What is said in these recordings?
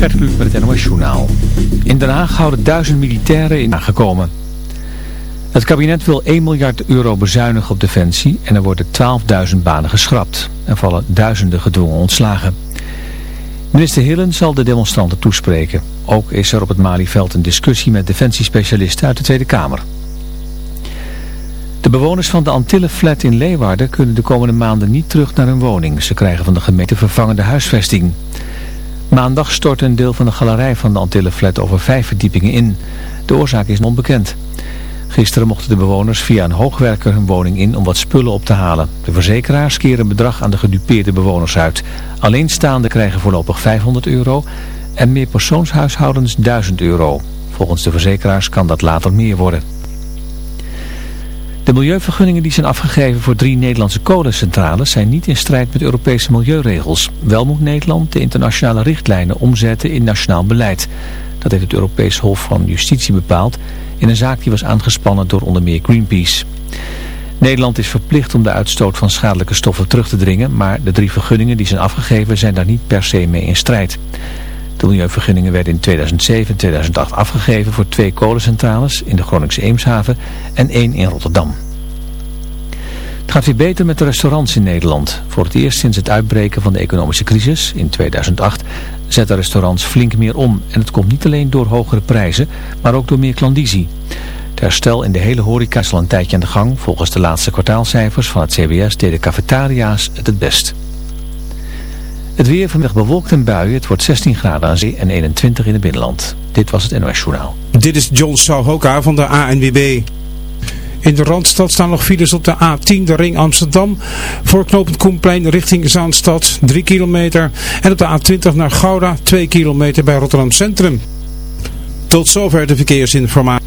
Gert Kluk met het NOS Journaal. In Den Haag houden duizend militairen in aangekomen. Het kabinet wil 1 miljard euro bezuinigen op defensie en er worden 12.000 banen geschrapt. Er vallen duizenden gedwongen ontslagen. Minister Hillen zal de demonstranten toespreken. Ook is er op het Malieveld een discussie met defensiespecialisten uit de Tweede Kamer. De bewoners van de Antillenflat in Leeuwarden kunnen de komende maanden niet terug naar hun woning. Ze krijgen van de gemeente vervangende huisvesting. Maandag stort een deel van de galerij van de Antillenflat over vijf verdiepingen in. De oorzaak is onbekend. Gisteren mochten de bewoners via een hoogwerker hun woning in om wat spullen op te halen. De verzekeraars keren bedrag aan de gedupeerde bewoners uit. Alleenstaanden krijgen voorlopig 500 euro en meer persoonshuishoudens 1000 euro. Volgens de verzekeraars kan dat later meer worden. De milieuvergunningen die zijn afgegeven voor drie Nederlandse kolencentrales zijn niet in strijd met Europese milieuregels. Wel moet Nederland de internationale richtlijnen omzetten in nationaal beleid. Dat heeft het Europees Hof van Justitie bepaald in een zaak die was aangespannen door onder meer Greenpeace. Nederland is verplicht om de uitstoot van schadelijke stoffen terug te dringen, maar de drie vergunningen die zijn afgegeven zijn daar niet per se mee in strijd. De milieuvergunningen werden in 2007 en 2008 afgegeven voor twee kolencentrales in de Groningse Eemshaven en één in Rotterdam. Het gaat weer beter met de restaurants in Nederland. Voor het eerst sinds het uitbreken van de economische crisis in 2008 zetten restaurants flink meer om. En het komt niet alleen door hogere prijzen, maar ook door meer klandizie. Het herstel in de hele horeca is al een tijdje aan de gang. Volgens de laatste kwartaalcijfers van het CBS deden cafetaria's het het best. Het weer vanmiddag bewolkt en buien. Het wordt 16 graden aan zee en 21 in het binnenland. Dit was het NOS Journaal. Dit is John Souhoka van de ANWB. In de Randstad staan nog files op de A10, de ring Amsterdam. Voor knooppunt Koenplein richting Zaanstad, 3 kilometer. En op de A20 naar Gouda, 2 kilometer bij Rotterdam Centrum. Tot zover de verkeersinformatie.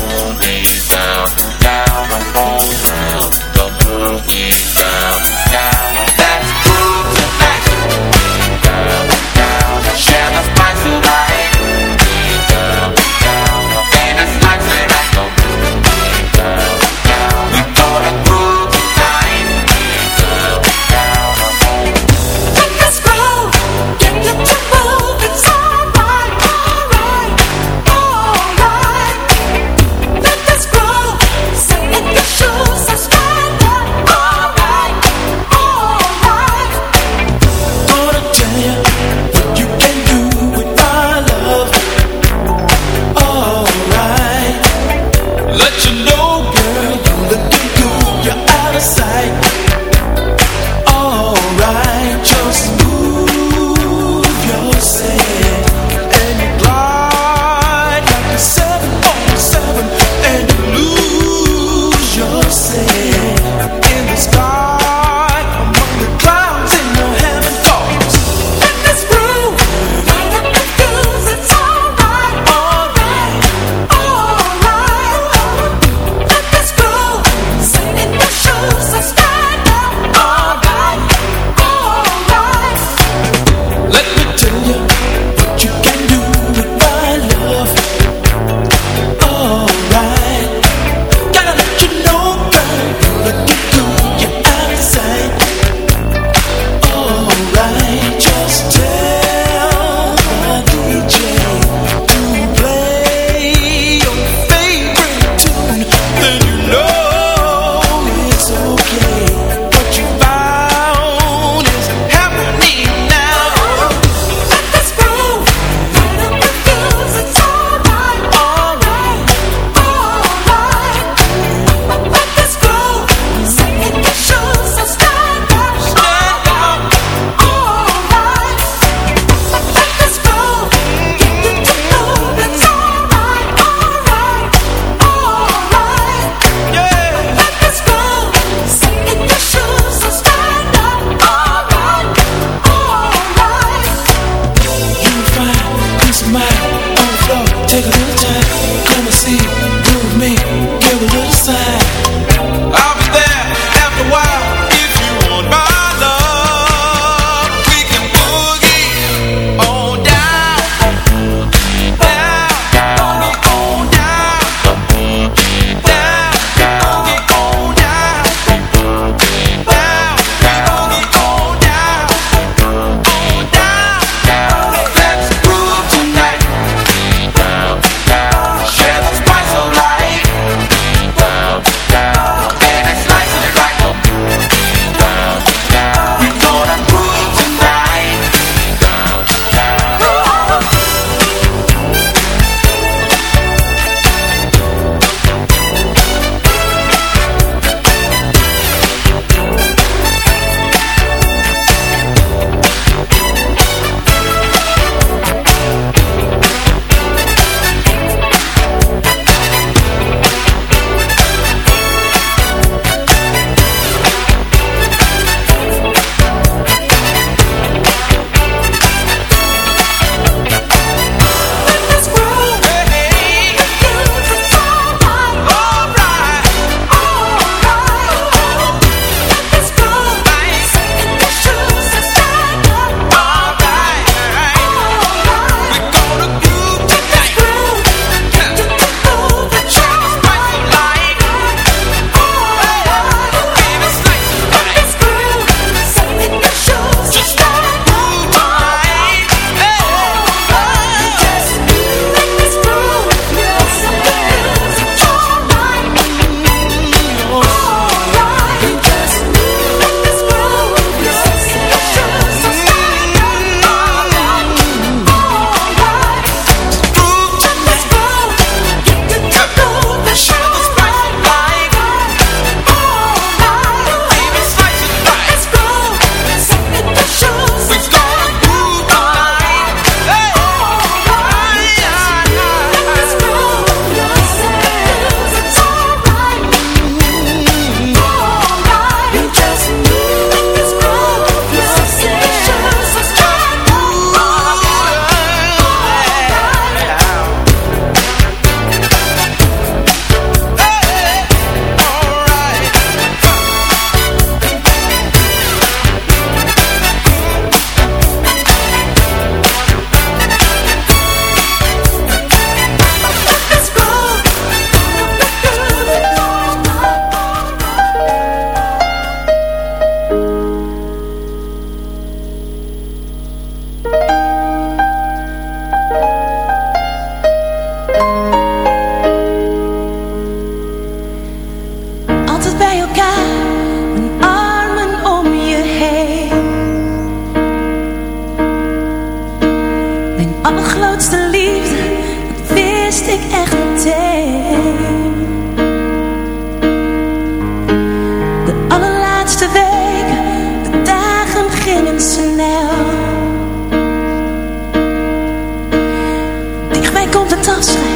Dichtbij komt het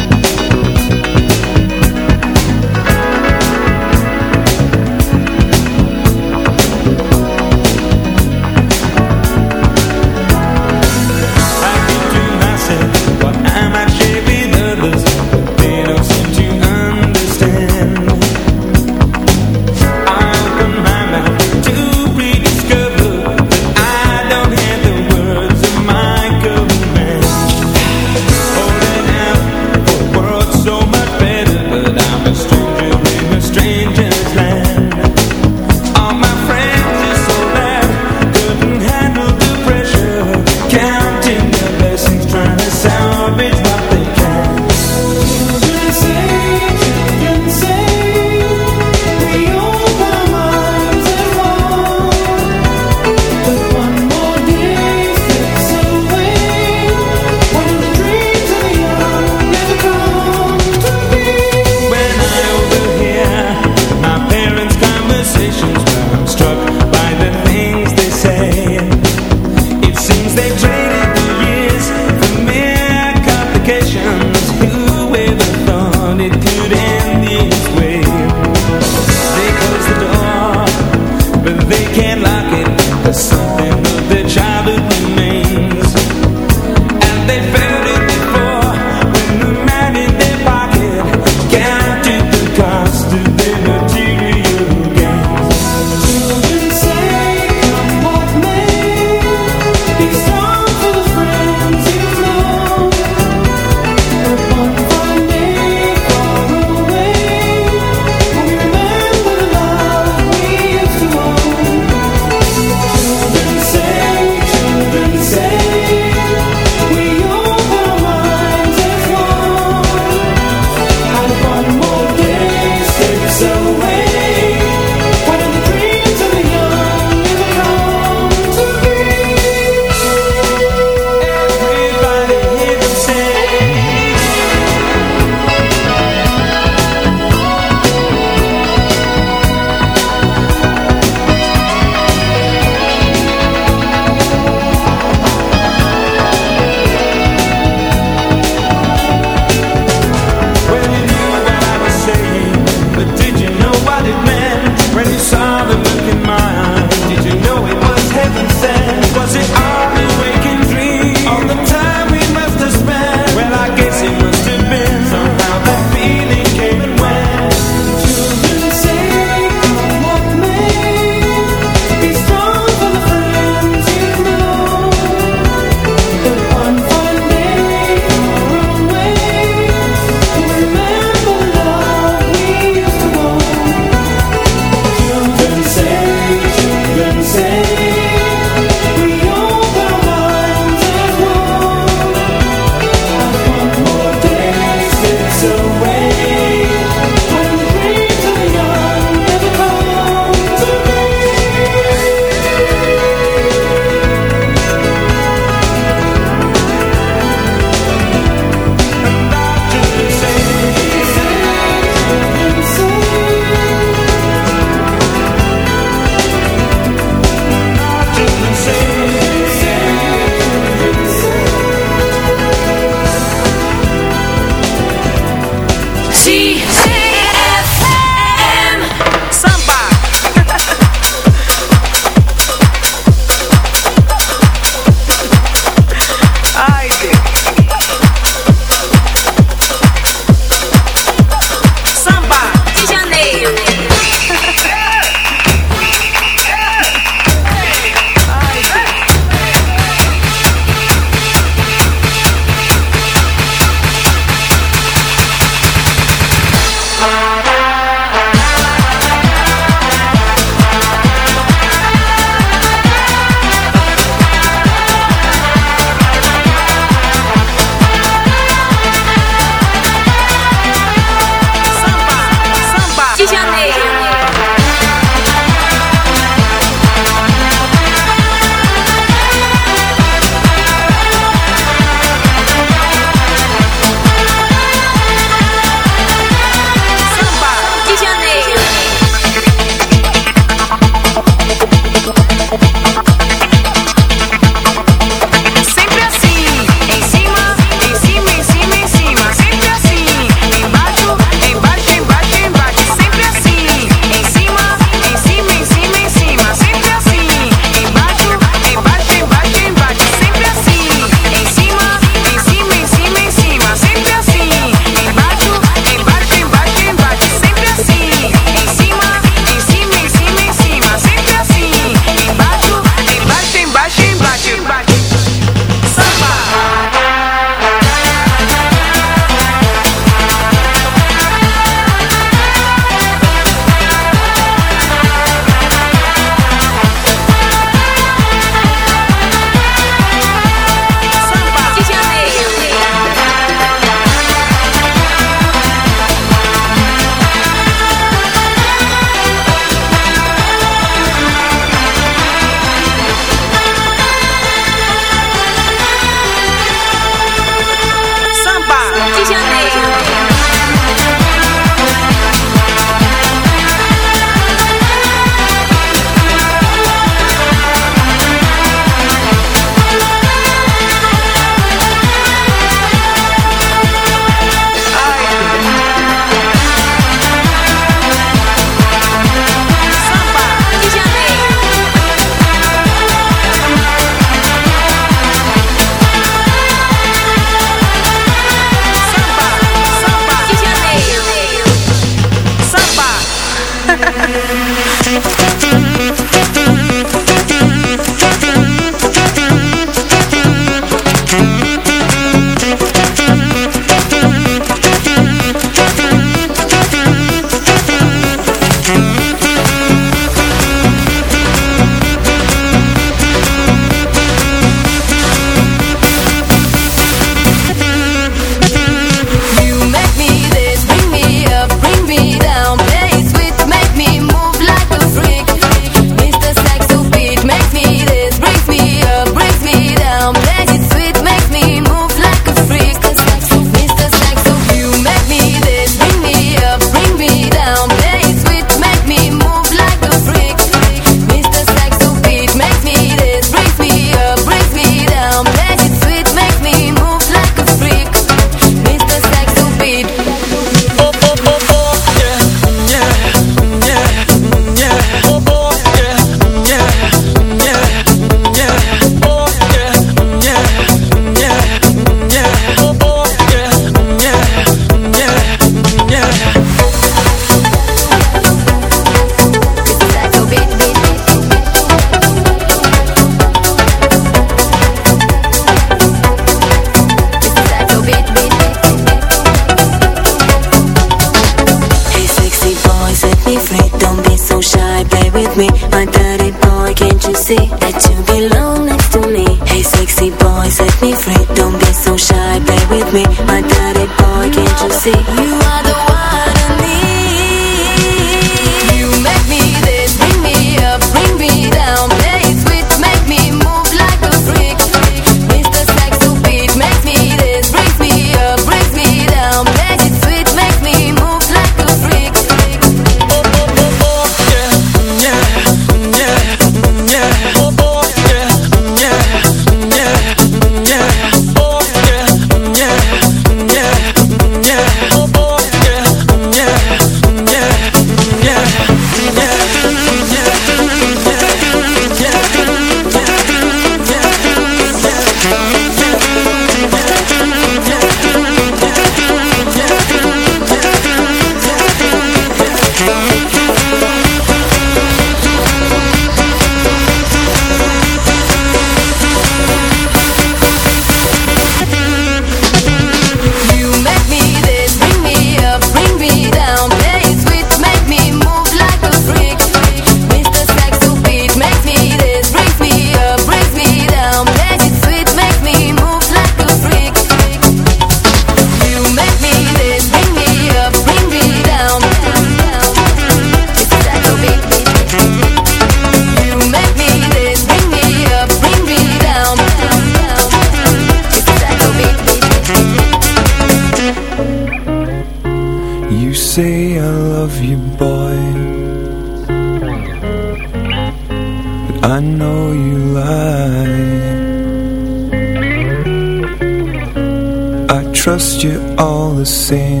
the same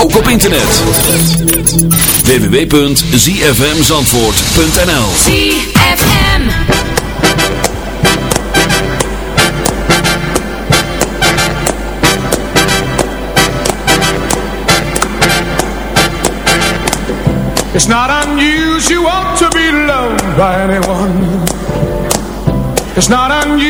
ook op internet. www.zfmzandvoort.nl ZFM. It's not unusual to be loved by anyone. It's not unusual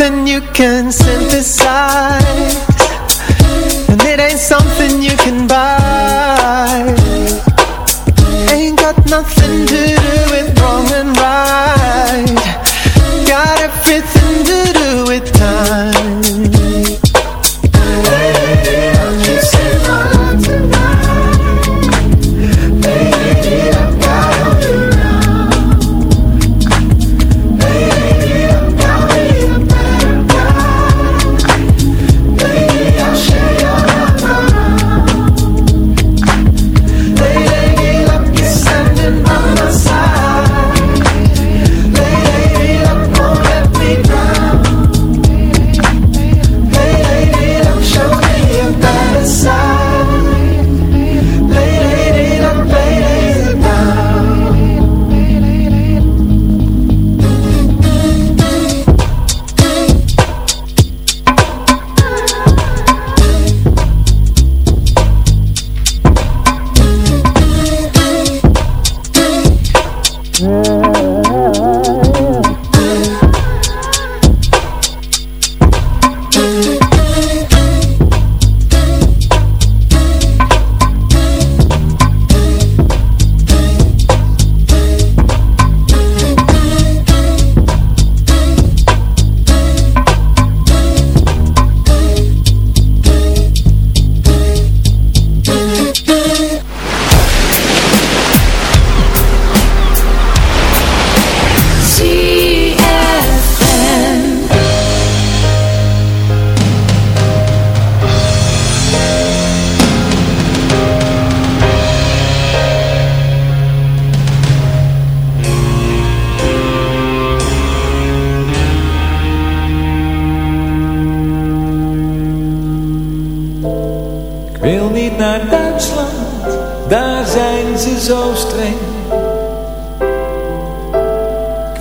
ain't something you can synthesize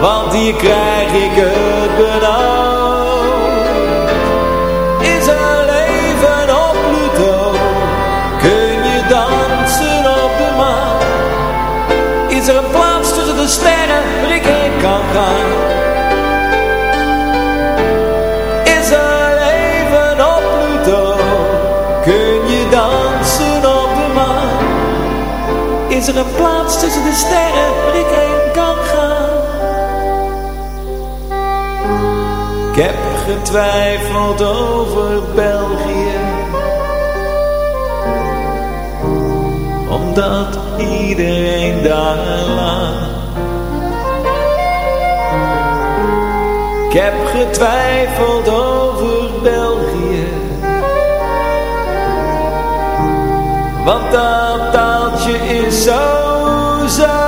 want hier krijg ik het benauwd. Is er leven op Pluto? Kun je dansen op de maan? Is er een plaats tussen de sterren waar ik heen kan gaan? Is er leven op Pluto? Kun je dansen op de maan? Is er een plaats tussen de sterren waar ik heen getwijfeld over België. Omdat iedereen daar lag. Ik heb getwijfeld over België. Want dat taaltje is zo zacht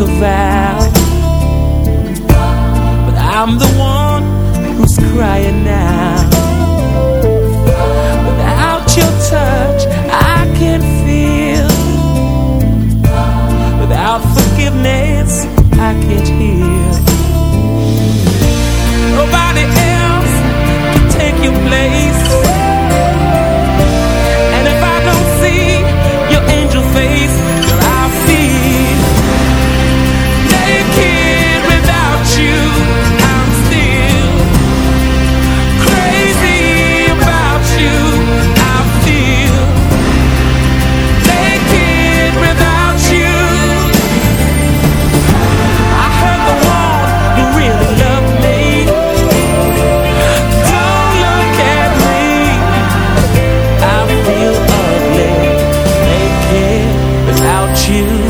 I a vow. But I'm the one who's crying now. Without your touch I can't feel. Without forgiveness I can't heal. Nobody else can take your place you